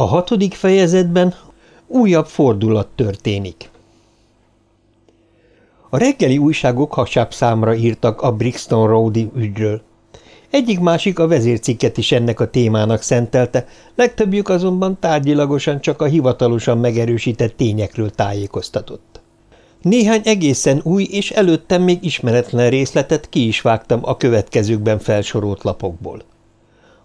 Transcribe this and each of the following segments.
A hatodik fejezetben újabb fordulat történik. A reggeli újságok hasább számra írtak a Brixton Roadi ügyről. Egyik-másik a vezércikket is ennek a témának szentelte, legtöbbjük azonban tárgyilagosan csak a hivatalosan megerősített tényekről tájékoztatott. Néhány egészen új és előttem még ismeretlen részletet ki is vágtam a következőkben felsorolt lapokból.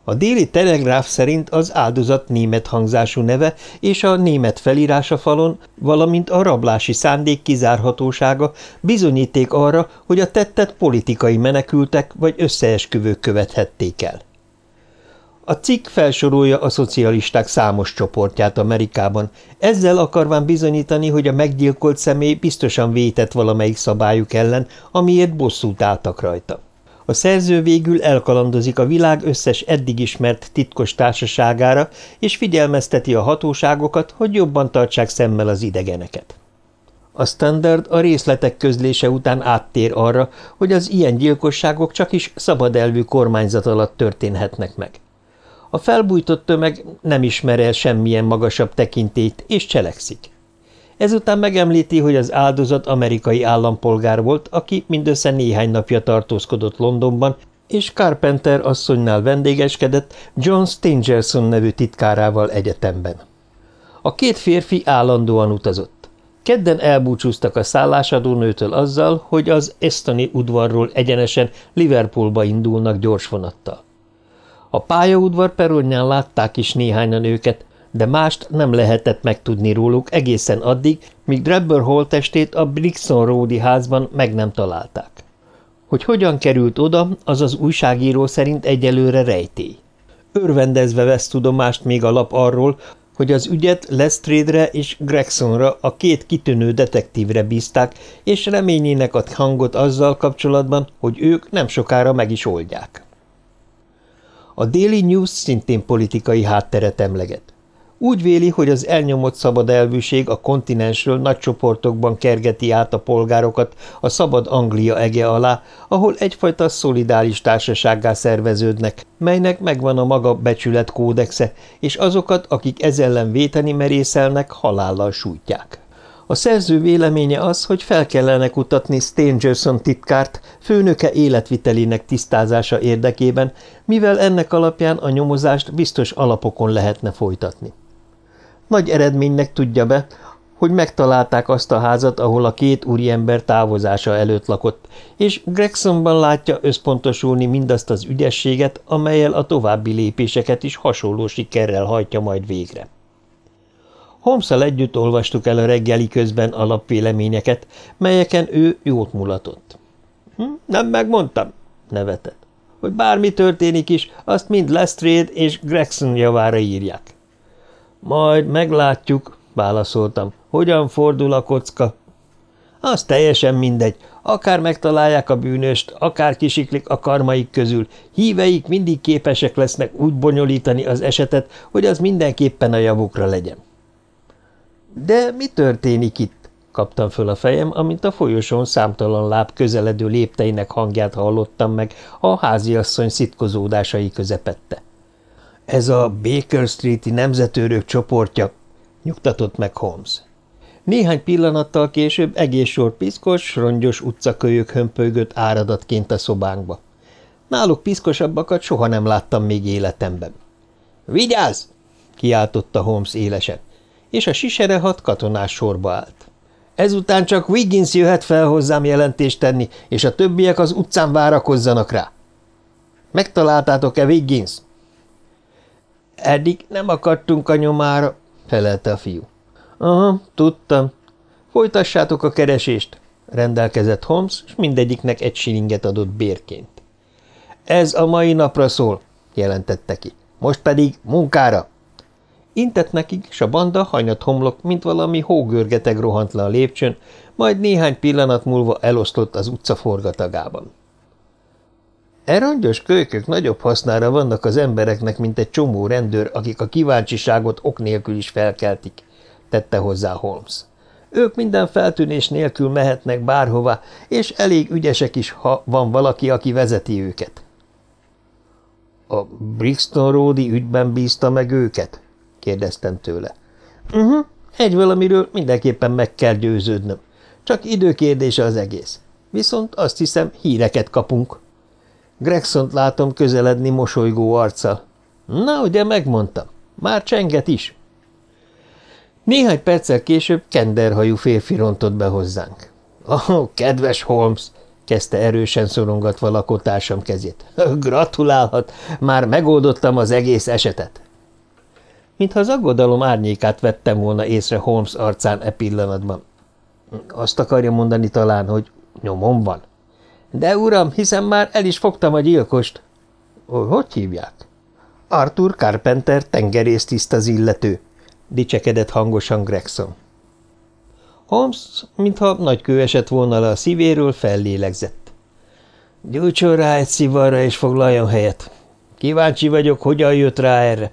A déli telegráf szerint az áldozat német hangzású neve és a német felírása falon, valamint a rablási szándék kizárhatósága bizonyíték arra, hogy a tettet politikai menekültek vagy összeesküvők követhették el. A cikk felsorolja a szocialisták számos csoportját Amerikában, ezzel akarván bizonyítani, hogy a meggyilkolt személy biztosan vétett valamelyik szabályuk ellen, amiért bosszút álltak rajta. A szerző végül elkalandozik a világ összes eddig ismert titkos társaságára, és figyelmezteti a hatóságokat, hogy jobban tartsák szemmel az idegeneket. A standard a részletek közlése után áttér arra, hogy az ilyen gyilkosságok csak is szabadelvű kormányzat alatt történhetnek meg. A felbújtott tömeg nem ismer el semmilyen magasabb tekintét, és cselekszik. Ezután megemlíti, hogy az áldozat amerikai állampolgár volt, aki mindössze néhány napja tartózkodott Londonban, és Carpenter asszonynál vendégeskedett John Stangerson nevű titkárával egyetemben. A két férfi állandóan utazott. Kedden elbúcsúztak a szállásadónőtől azzal, hogy az Estoni udvarról egyenesen Liverpoolba indulnak gyorsvonattal. A pályaudvar peronján látták is néhányan őket, de mást nem lehetett megtudni róluk egészen addig, míg Drebber holtestét a Brixton Roadi házban meg nem találták. Hogy hogyan került oda, az az újságíró szerint egyelőre rejtély. Örvendezve vesz tudomást még a lap arról, hogy az ügyet Lestrade-re és Gregsonra, a két kitűnő detektívre bízták, és reményének ad hangot azzal kapcsolatban, hogy ők nem sokára meg is oldják. A Daily News szintén politikai hátteret emleget. Úgy véli, hogy az elnyomott szabad elvűség a kontinensről nagy csoportokban kergeti át a polgárokat a szabad Anglia ege alá, ahol egyfajta szolidáris társasággá szerveződnek, melynek megvan a maga becsület kódexe, és azokat, akik ez ellen véteni merészelnek, halállal sújtják. A szerző véleménye az, hogy fel kellene kutatni Stangerson titkárt főnöke életvitelének tisztázása érdekében, mivel ennek alapján a nyomozást biztos alapokon lehetne folytatni. Nagy eredménynek tudja be, hogy megtalálták azt a házat, ahol a két úriember távozása előtt lakott, és Gregsonban látja összpontosulni mindazt az ügyességet, amelyel a további lépéseket is hasonló sikerrel hajtja majd végre. holmes együtt olvastuk el a reggeli közben alapvéleményeket, melyeken ő jót mulatott. Hm, – Nem megmondtam? – nevetett. – Hogy bármi történik is, azt mind Lestrade és Gregson javára írják. Majd meglátjuk, válaszoltam. Hogyan fordul a kocka? Az teljesen mindegy. Akár megtalálják a bűnöst, akár kisiklik a karmaik közül, híveik mindig képesek lesznek úgy bonyolítani az esetet, hogy az mindenképpen a javukra legyen. De mi történik itt? kaptam föl a fejem, amint a folyosón számtalan láb közeledő lépteinek hangját hallottam meg a háziasszony szitkozódásai közepette. Ez a Baker Street-i nemzetőrök csoportja, nyugtatott meg Holmes. Néhány pillanattal később egész sor piszkos, rongyos utcakölyök hömpölygött áradatként a szobánkba. Náluk piszkosabbakat soha nem láttam még életemben. – Vigyázz! – kiáltotta Holmes élesen, és a sisere hat katonás sorba állt. Ezután csak Wiggins jöhet fel hozzám jelentést tenni, és a többiek az utcán várakozzanak rá. – Megtaláltátok-e Wiggins? – Eddig nem akadtunk a nyomára, felelte a fiú. Aha, tudtam. Folytassátok a keresést, rendelkezett Holmes, és mindegyiknek egy silinget adott bérként. Ez a mai napra szól, jelentette ki. Most pedig munkára! Intett nekik, s a banda hanyat homlok, mint valami hógörgeteg rohant le a lépcsőn, majd néhány pillanat múlva eloszlott az utca forgatagában. E rongyos kölykök nagyobb hasznára vannak az embereknek, mint egy csomó rendőr, akik a kíváncsiságot ok nélkül is felkeltik, tette hozzá Holmes. Ők minden feltűnés nélkül mehetnek bárhova, és elég ügyesek is, ha van valaki, aki vezeti őket. A Brixton Roadi ügyben bízta meg őket? kérdeztem tőle. Uh -huh, egy valamiről mindenképpen meg kell győződnöm. Csak időkérdése az egész. Viszont azt hiszem, híreket kapunk. Gregson látom közeledni mosolygó arccal. Na, ugye megmondtam. Már csenget is. Néhány perccel később kenderhajú férfi rontott be hozzánk. Oh, kedves Holmes, kezdte erősen szorongatva lakótársam kezét. Gratulálhat, már megoldottam az egész esetet. Mintha az aggodalom árnyékát vettem volna észre Holmes arcán e pillanatban. Azt akarja mondani talán, hogy nyomom van. De uram, hiszen már el is fogtam a gyilkost. Hogy hívják? Arthur Carpenter tengerésztiszt az illető, dicsekedett hangosan Gregson. Holmes, mintha nagy kő esett volna le a szívéről, fellélegzett. Gyújtson rá egy szivarra, és foglaljon helyet. Kíváncsi vagyok, hogyan jött rá erre.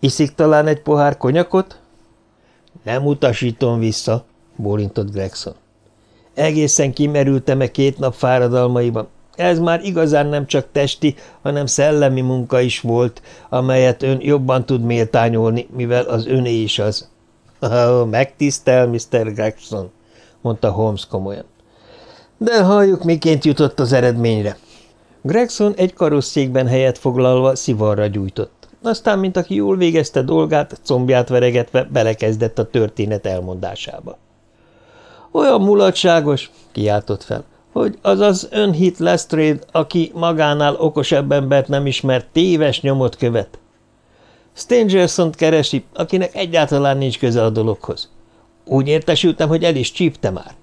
Iszik talán egy pohár konyakot? Nem utasítom vissza, bólintott Gregson. Egészen kimerültem-e két nap fáradalmaiban. Ez már igazán nem csak testi, hanem szellemi munka is volt, amelyet ön jobban tud méltányolni, mivel az öné is az. Megtisztel, Mr. Gregson, mondta Holmes komolyan. De halljuk, miként jutott az eredményre. Gregson egy karosszékben helyet foglalva szivarra gyújtott. Aztán, mint aki jól végezte dolgát, combját veregetve belekezdett a történet elmondásába. Olyan mulatságos, kiáltott fel, hogy az az önhit Lestrade, aki magánál okosebb embert nem ismert, téves nyomot követ. stangerson keresi, akinek egyáltalán nincs köze a dologhoz. Úgy értesültem, hogy el is csípte már.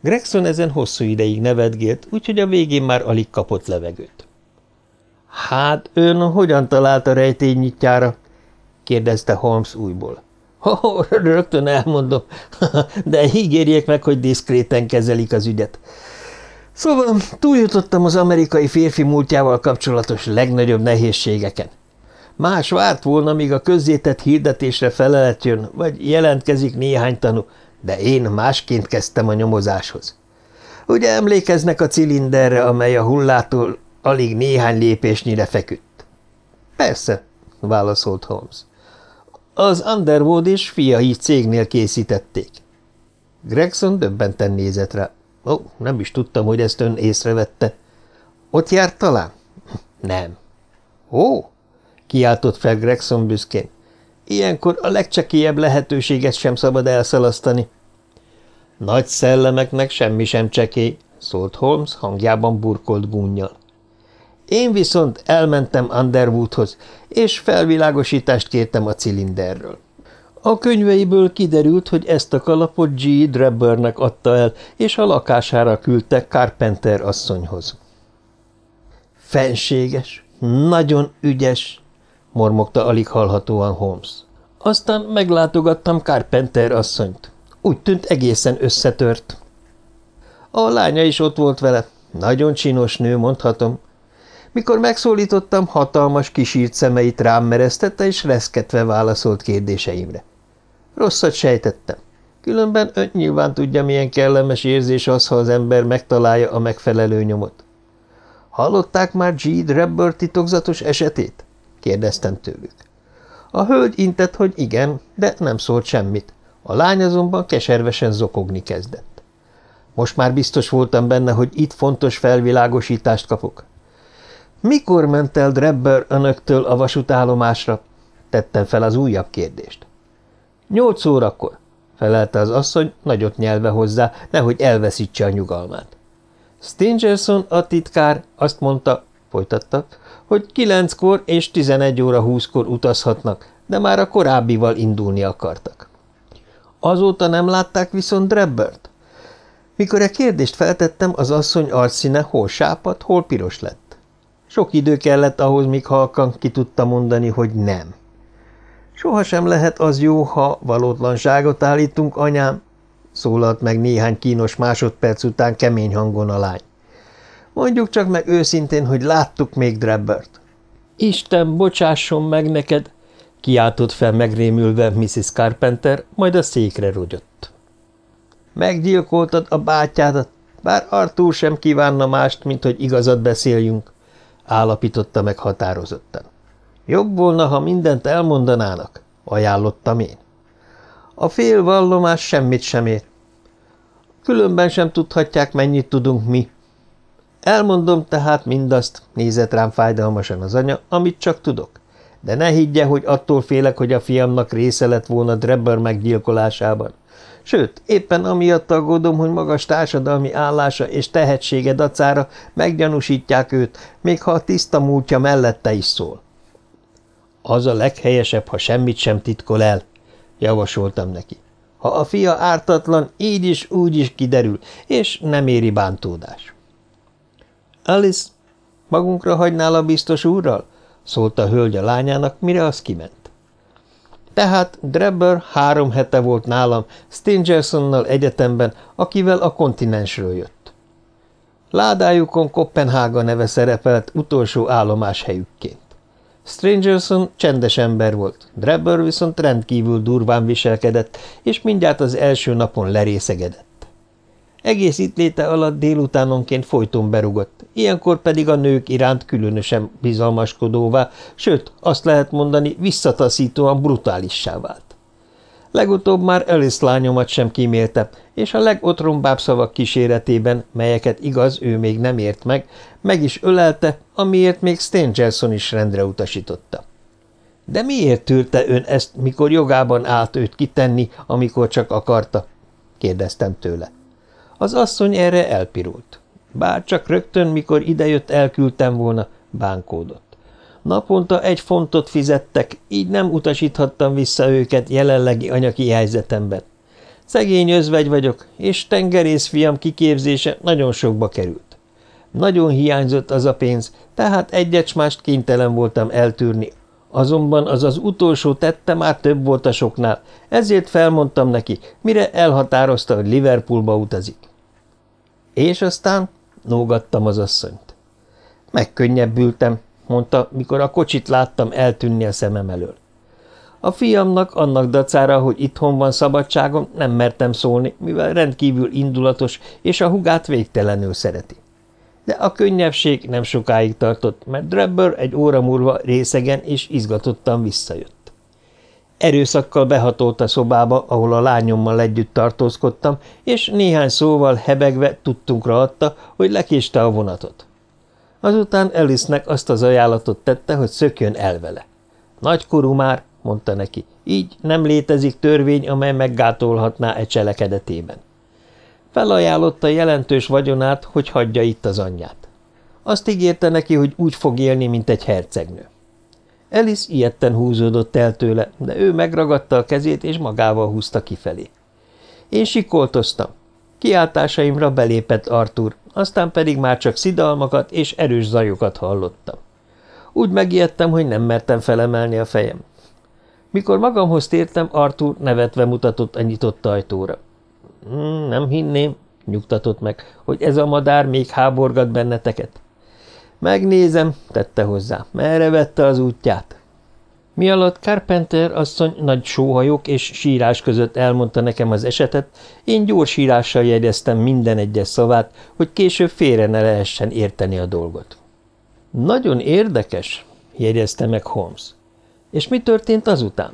Gregson ezen hosszú ideig nevetgélt, úgyhogy a végén már alig kapott levegőt. – Hát ön hogyan találta rejténynyitjára? – kérdezte Holmes újból. Oh, rögtön elmondom, de ígérjék meg, hogy diszkréten kezelik az ügyet. Szóval túljutottam az amerikai férfi múltjával kapcsolatos legnagyobb nehézségeken. Más várt volna, míg a közzétett hirdetésre felelet jön, vagy jelentkezik néhány tanú, de én másként kezdtem a nyomozáshoz. Ugye emlékeznek a cilinderre, amely a hullától alig néhány lépésnyire feküdt? Persze, válaszolt Holmes. Az Underwood és fiai cégnél készítették. Gregson döbbenten nézett rá. Ó, nem is tudtam, hogy ezt ön észrevette. Ott járt talán? Nem. Ó, kiáltott fel Gregson büszkén. Ilyenkor a legcsekélyebb lehetőséget sem szabad elszalasztani. Nagy szellemeknek semmi sem csekély, szólt Holmes hangjában burkolt gúnyjal. Én viszont elmentem Underwoodhoz, és felvilágosítást kértem a cilinderről. A könyveiből kiderült, hogy ezt a kalapot G. Drebbernek adta el, és a lakására küldte Carpenter asszonyhoz. Fenséges, nagyon ügyes, mormogta alig hallhatóan Holmes. Aztán meglátogattam Carpenter asszonyt. Úgy tűnt egészen összetört. A lánya is ott volt vele. Nagyon csinos nő, mondhatom. Mikor megszólítottam, hatalmas kisírt szemeit rám mereztette, és reszketve válaszolt kérdéseimre. Rosszat sejtettem. Különben ön nyilván tudja, milyen kellemes érzés az, ha az ember megtalálja a megfelelő nyomot. Hallották már G. Drebber titokzatos esetét? kérdeztem tőlük. A hölgy intett, hogy igen, de nem szólt semmit. A lány azonban keservesen zokogni kezdett. Most már biztos voltam benne, hogy itt fontos felvilágosítást kapok. Mikor ment el Drebber önöktől a vasútállomásra? Tettem fel az újabb kérdést. Nyolc órakor, felelte az asszony, nagyot nyelve hozzá, nehogy elveszítse a nyugalmát. Stingerson a titkár azt mondta, folytatta, hogy kilenckor és tizenegy óra húszkor utazhatnak, de már a korábbival indulni akartak. Azóta nem látták viszont Drebbert? Mikor a kérdést feltettem, az asszony arcszíne hol sápat, hol piros lett. Sok idő kellett ahhoz, míg halkan ki tudta mondani, hogy nem. Sohasem lehet az jó, ha valótlanságot állítunk, anyám, szólalt meg néhány kínos másodperc után kemény hangon a lány. Mondjuk csak meg őszintén, hogy láttuk még Drebbert. Isten, bocsásson meg neked, kiáltott fel megrémülve Mrs. Carpenter, majd a székre rogyott. Meggyilkoltad a bátyádat, bár Artúr sem kívánna mást, mint hogy igazat beszéljünk, állapította meg határozottan. Jobb volna, ha mindent elmondanának, ajánlottam én. A fél vallomás semmit sem ér. Különben sem tudhatják, mennyit tudunk mi. Elmondom tehát mindazt, nézett rám fájdalmasan az anya, amit csak tudok. De ne higgye, hogy attól félek, hogy a fiamnak része lett volna Drebber meggyilkolásában. Sőt, éppen amiatt aggódom, hogy magas társadalmi állása és tehetsége dacára meggyanúsítják őt, még ha a tiszta múltja mellette is szól. Az a leghelyesebb, ha semmit sem titkol el, javasoltam neki. Ha a fia ártatlan, így is, úgy is kiderül, és nem éri bántódás. Alice, magunkra hagynál a biztos úrral? szólta a hölgy a lányának, mire az kiment. Tehát Drebber három hete volt nálam Stingersonnal egyetemben, akivel a kontinensről jött. Ládájukon Kopenhága neve szerepelt utolsó állomáshelyükként. Strangerson csendes ember volt, Drebber viszont rendkívül durván viselkedett, és mindjárt az első napon lerészegedett. Egész itt léte alatt délutánonként folyton berugott, ilyenkor pedig a nők iránt különösen bizalmaskodóvá, sőt, azt lehet mondani, visszataszítóan brutálissá vált. Legutóbb már Alice lányomat sem kímélte, és a legotrombább szavak kíséretében, melyeket igaz, ő még nem ért meg, meg is ölelte, amiért még Stangerson is rendre utasította. De miért tűrte ön ezt, mikor jogában állt őt kitenni, amikor csak akarta? kérdeztem tőle. Az asszony erre elpirult. Bár csak rögtön, mikor idejött, elküldtem volna, bánkódott. Naponta egy fontot fizettek, így nem utasíthattam vissza őket jelenlegi anyaki helyzetemben. Szegény özvegy vagyok, és tengerész fiam kiképzése nagyon sokba került. Nagyon hiányzott az a pénz, tehát egyet kénytelen voltam eltűrni, Azonban az az utolsó tette már több volt a soknál, ezért felmondtam neki, mire elhatározta, hogy Liverpoolba utazik. És aztán nógattam az asszonyt. Megkönnyebbültem, mondta, mikor a kocsit láttam eltűnni a szemem elől. A fiamnak annak dacára, hogy itthon van szabadságom, nem mertem szólni, mivel rendkívül indulatos, és a hugát végtelenül szereti. De a könnyebbség nem sokáig tartott, mert Drebber egy óra múlva részegen és izgatottan visszajött. Erőszakkal behatolt a szobába, ahol a lányommal együtt tartózkodtam, és néhány szóval hebegve tudtunkra adta, hogy lekéste a vonatot. Azután Alice-nek azt az ajánlatot tette, hogy szökjön el vele. Nagykorú már, mondta neki, így nem létezik törvény, amely meggátolhatná egy cselekedetében. Felajánlotta jelentős vagyonát, hogy hagyja itt az anyját. Azt ígérte neki, hogy úgy fog élni, mint egy hercegnő. Alice ilyetten húzódott el tőle, de ő megragadta a kezét, és magával húzta kifelé. Én sikoltoztam. Kiáltásaimra belépett Arthur, aztán pedig már csak szidalmakat és erős zajokat hallottam. Úgy megijedtem, hogy nem mertem felemelni a fejem. Mikor magamhoz tértem, Arthur nevetve mutatott a nyitott ajtóra. Hmm, nem hinném, nyugtatott meg, hogy ez a madár még háborgat benneteket. Megnézem, tette hozzá, merre vette az útját. Mi alatt Carpenter asszony nagy sóhajok és sírás között elmondta nekem az esetet, én gyors sírással jegyeztem minden egyes szavát, hogy később félre ne lehessen érteni a dolgot. Nagyon érdekes, jegyezte meg Holmes. És mi történt azután?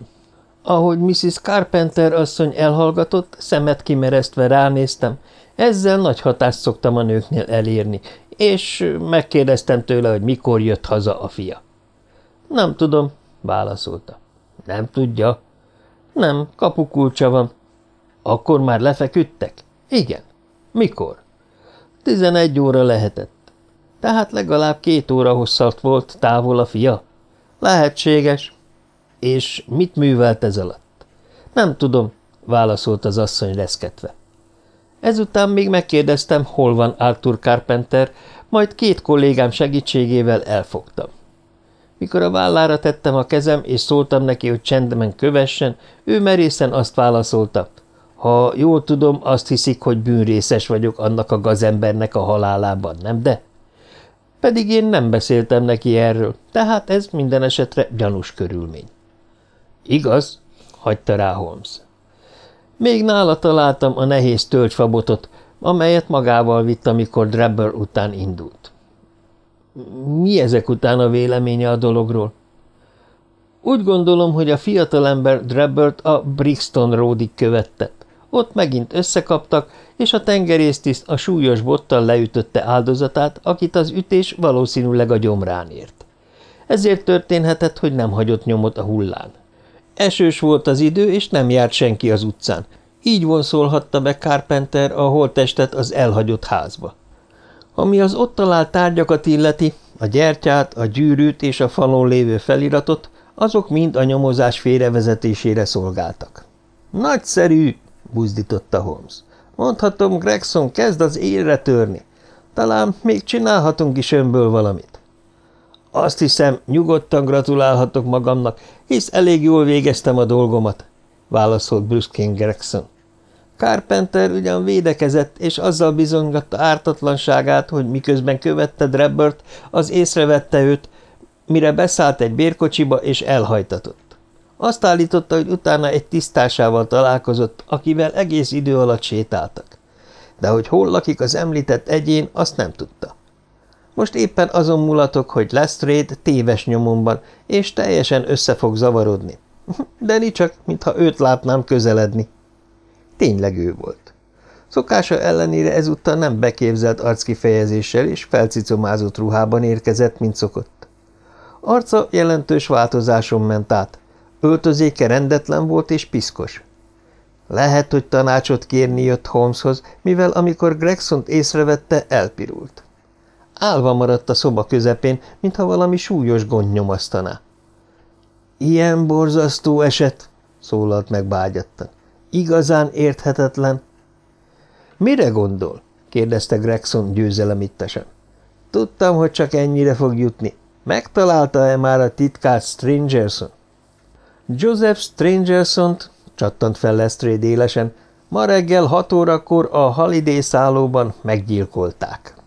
Ahogy Mrs. Carpenter asszony elhallgatott, szemet kimeresztve ránéztem, ezzel nagy hatást szoktam a nőknél elérni, és megkérdeztem tőle, hogy mikor jött haza a fia. Nem tudom, válaszolta. Nem tudja? Nem, kapukulcsa van. Akkor már lefeküdtek? Igen. Mikor? Tizenegy óra lehetett. Tehát legalább két óra hosszat volt távol a fia? Lehetséges. És mit művelt ez alatt? Nem tudom, válaszolt az asszony reszketve. Ezután még megkérdeztem, hol van Arthur Carpenter, majd két kollégám segítségével elfogtam. Mikor a vállára tettem a kezem, és szóltam neki, hogy csendben kövessen, ő merészen azt válaszolta. Ha jól tudom, azt hiszik, hogy bűnrészes vagyok annak a gazembernek a halálában, nem de? Pedig én nem beszéltem neki erről, tehát ez minden esetre gyanús körülmény. Igaz, hagyta rá Holmes. Még nála találtam a nehéz tölcsfabotot, amelyet magával vitt, amikor Drebber után indult. Mi ezek után a véleménye a dologról? Úgy gondolom, hogy a fiatalember Drabbert a Brixton Roadig követte. Ott megint összekaptak, és a tengerésztiszt a súlyos bottal leütötte áldozatát, akit az ütés valószínűleg a gyomrán ért. Ezért történhetett, hogy nem hagyott nyomot a hullán. Esős volt az idő, és nem járt senki az utcán. Így vonszolhatta be Carpenter a holttestet az elhagyott házba. Ami az ott talált tárgyakat illeti, a gyertyát, a gyűrűt és a falon lévő feliratot, azok mind a nyomozás félrevezetésére szolgáltak. Nagyszerű, buzdította Holmes. Mondhatom, Gregson kezd az élre törni. Talán még csinálhatunk is önből valamit. Azt hiszem, nyugodtan gratulálhatok magamnak, hisz elég jól végeztem a dolgomat, válaszolt brüszkén Gregson. Carpenter ugyan védekezett, és azzal bizonygatta ártatlanságát, hogy miközben követte Drebbert, az észrevette őt, mire beszállt egy bérkocsiba és elhajtatott. Azt állította, hogy utána egy tisztásával találkozott, akivel egész idő alatt sétáltak. De hogy hol lakik az említett egyén, azt nem tudta. Most éppen azon mulatok, hogy Lestrade téves nyomomban, és teljesen össze fog zavarodni. De ni csak, mintha őt látnám közeledni. Tényleg ő volt. Szokása ellenére ezúttal nem beképzelt arckifejezéssel és felcicomázott ruhában érkezett, mint szokott. Arca jelentős változáson ment át. Öltözéke rendetlen volt és piszkos. Lehet, hogy tanácsot kérni jött Holmeshoz, mivel amikor Gregsont észrevette, elpirult. Álva maradt a szoba közepén, mintha valami súlyos gond nyomasztaná. – Ilyen borzasztó eset! – szólalt meg bágyattan. – Igazán érthetetlen. – Mire gondol? – kérdezte Gregson győzelemittesen. – Tudtam, hogy csak ennyire fog jutni. Megtalálta-e már a titkát Strangerson? Joseph Strangerson-t, csattant fel Lestrade élesen, ma reggel hat órakor a Holiday szállóban meggyilkolták.